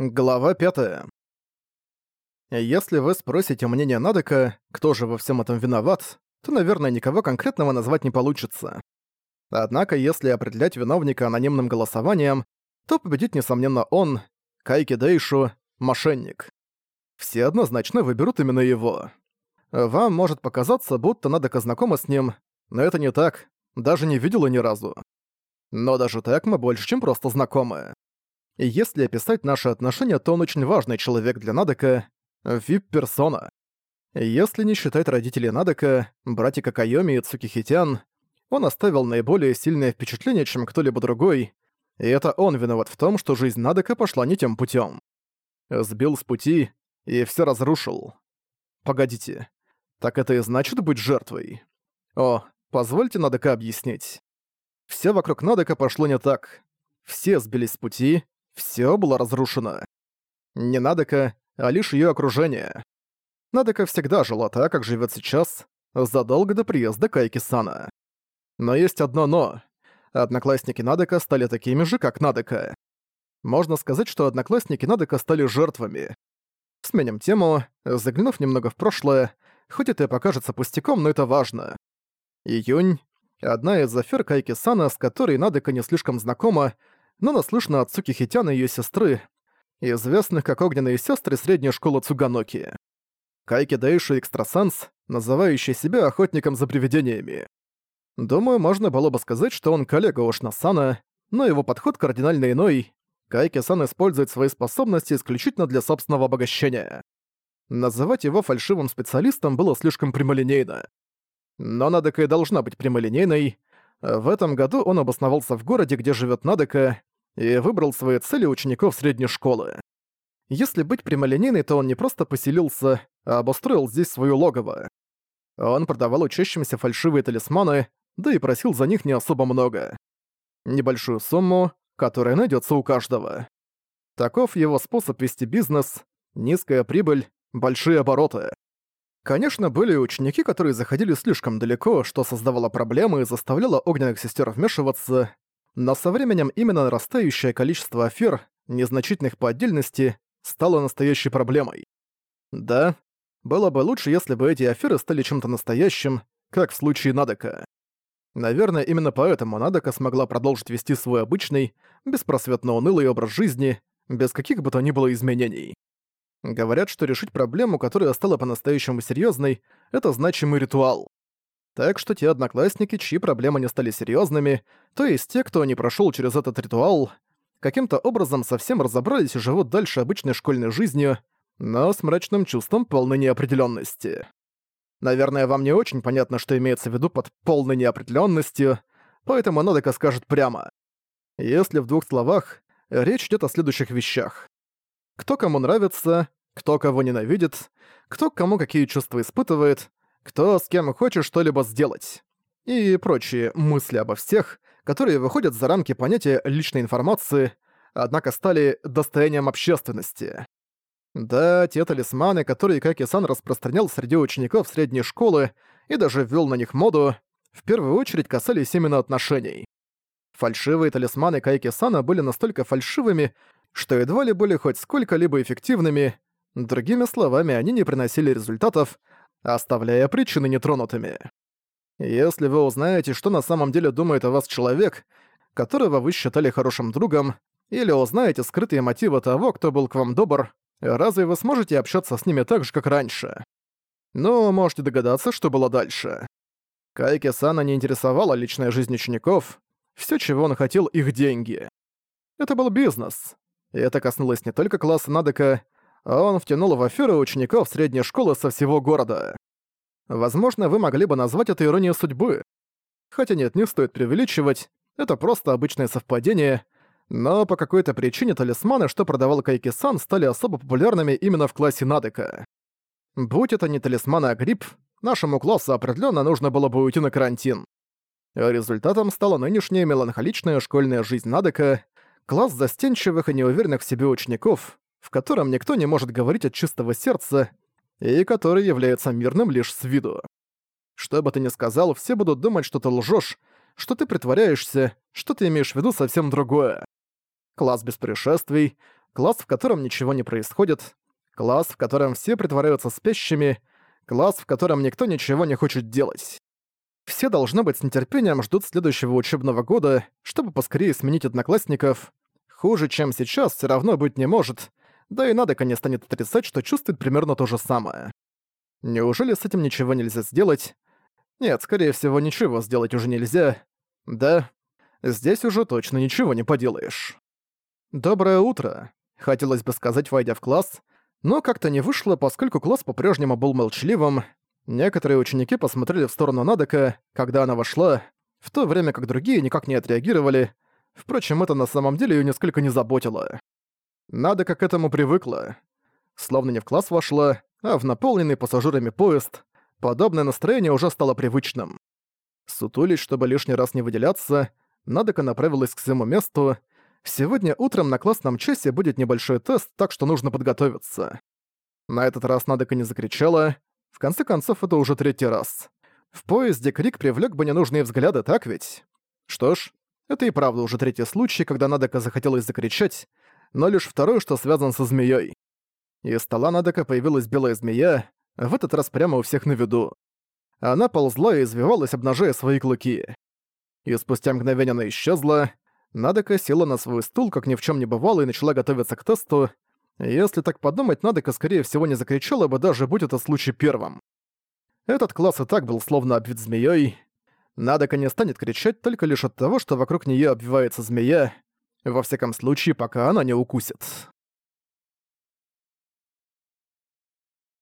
Глава 5. Если вы спросите мнение Надека, кто же во всем этом виноват, то, наверное, никого конкретного назвать не получится. Однако, если определять виновника анонимным голосованием, то победит, несомненно, он, Кайки Дейшу, мошенник. Все однозначно выберут именно его. Вам может показаться, будто Надека знакома с ним, но это не так, даже не видела ни разу. Но даже так мы больше, чем просто знакомы. Если описать наши отношения, то он очень важный человек для Надека, вип-персона. Если не считать родителей Надека, братика Кайоми и Цукихитян, он оставил наиболее сильное впечатление, чем кто-либо другой, и это он виноват в том, что жизнь Надека пошла не тем путем. Сбил с пути и все разрушил. Погодите, так это и значит быть жертвой? О, позвольте Надека объяснить. Все вокруг Надека пошло не так. Все сбились с пути, все было разрушено. Не Надека, а лишь ее окружение. Надека всегда жила так, как живет сейчас, задолго до приезда Кайки-сана. Но есть одно «но». Одноклассники Надека стали такими же, как Надека. Можно сказать, что одноклассники Надека стали жертвами. Сменим тему, заглянув немного в прошлое, хоть это и покажется пустяком, но это важно. Июнь. Одна из афер Кайки-сана, с которой Надека не слишком знакома, но наслышана от Цуки Хитяна и её сестры, известных как огненные сестры средней школы Цуганоки. Кайки Дэйши экстрасенс, называющий себя охотником за привидениями. Думаю, можно было бы сказать, что он коллега Ошна-сана, но его подход кардинально иной. Кайки-сан использует свои способности исключительно для собственного обогащения. Называть его фальшивым специалистом было слишком прямолинейно. Но Надека и должна быть прямолинейной. В этом году он обосновался в городе, где живет Надека, и выбрал свои цели учеников средней школы. Если быть прямолинейной, то он не просто поселился, а обустроил здесь свое логово. Он продавал учащимся фальшивые талисманы, да и просил за них не особо много. Небольшую сумму, которая найдется у каждого. Таков его способ вести бизнес, низкая прибыль, большие обороты. Конечно, были ученики, которые заходили слишком далеко, что создавало проблемы и заставляло огненных сестер вмешиваться, но со временем именно нарастающее количество афер, незначительных по отдельности, стало настоящей проблемой. Да, было бы лучше, если бы эти аферы стали чем-то настоящим, как в случае Надека. Наверное, именно поэтому Надека смогла продолжить вести свой обычный, беспросветно унылый образ жизни, без каких бы то ни было изменений. Говорят, что решить проблему, которая стала по-настоящему серьезной, это значимый ритуал. Так что те одноклассники, чьи проблемы не стали серьезными, то есть те, кто не прошел через этот ритуал, каким-то образом совсем разобрались и живут дальше обычной школьной жизнью, но с мрачным чувством полной неопределенности. Наверное, вам не очень понятно, что имеется в виду под полной неопределенностью, поэтому Нодека скажет прямо. Если в двух словах, речь идет о следующих вещах. Кто кому нравится, кто кого ненавидит, кто кому какие чувства испытывает, кто с кем хочет что-либо сделать. И прочие мысли обо всех, которые выходят за рамки понятия личной информации, однако стали достоянием общественности. Да, те талисманы, которые Каки-сан распространял среди учеников средней школы и даже ввел на них моду, в первую очередь касались именно отношений. Фальшивые талисманы Кайки-сана были настолько фальшивыми, что едва ли были хоть сколько-либо эффективными, другими словами, они не приносили результатов, оставляя причины нетронутыми. Если вы узнаете, что на самом деле думает о вас человек, которого вы считали хорошим другом, или узнаете скрытые мотивы того, кто был к вам добр, разве вы сможете общаться с ними так же, как раньше? Ну, можете догадаться, что было дальше. Кайки Сана не интересовала личная жизнь учеников, все, чего он хотел, их деньги. Это был бизнес. И это коснулось не только класса Надека, а он втянул в аферу учеников средней школы со всего города. Возможно, вы могли бы назвать это иронией судьбы. Хотя нет, не стоит преувеличивать, это просто обычное совпадение, но по какой-то причине талисманы, что продавал Кайки-сан, стали особо популярными именно в классе Надека. Будь это не талисманы, а грипп, нашему классу определенно нужно было бы уйти на карантин. Результатом стала нынешняя меланхоличная школьная жизнь Надека, класс застенчивых и неуверенных в себе учеников, в котором никто не может говорить от чистого сердца, и который является мирным лишь с виду. Что бы ты ни сказал, все будут думать, что ты лжешь, что ты притворяешься, что ты имеешь в виду совсем другое. Класс без происшествий, класс, в котором ничего не происходит, класс, в котором все притворяются спящими, класс, в котором никто ничего не хочет делать. Все, должно быть, с нетерпением ждут следующего учебного года, чтобы поскорее сменить одноклассников. Хуже, чем сейчас, все равно быть не может, да и Надека не станет отрицать, что чувствует примерно то же самое. Неужели с этим ничего нельзя сделать? Нет, скорее всего, ничего сделать уже нельзя. Да, здесь уже точно ничего не поделаешь. «Доброе утро», — хотелось бы сказать, войдя в класс, но как-то не вышло, поскольку класс по-прежнему был молчаливым. Некоторые ученики посмотрели в сторону Надека, когда она вошла, в то время как другие никак не отреагировали. Впрочем, это на самом деле её несколько не заботило. Надека к этому привыкла. Словно не в класс вошла, а в наполненный пассажирами поезд. Подобное настроение уже стало привычным. Сутулись, чтобы лишний раз не выделяться, Надека направилась к своему месту, Сегодня утром на классном часе будет небольшой тест, так что нужно подготовиться. На этот раз Надека не закричала. В конце концов, это уже третий раз. В поезде крик привлек бы ненужные взгляды, так ведь? Что ж, это и правда уже третий случай, когда Надека захотелось закричать, но лишь второй, что связан со змеей. Из стола Надека появилась белая змея, в этот раз прямо у всех на виду. Она ползла и извивалась, обнажая свои клыки. И спустя мгновение она исчезла, Надека села на свой стул, как ни в чем не бывало, и начала готовиться к тесту. Если так подумать, Надека, скорее всего, не закричала бы, даже будь это случай первым. Этот класс и так был словно обвит змеей. Надека не станет кричать только лишь от того, что вокруг нее обвивается змея, во всяком случае, пока она не укусит.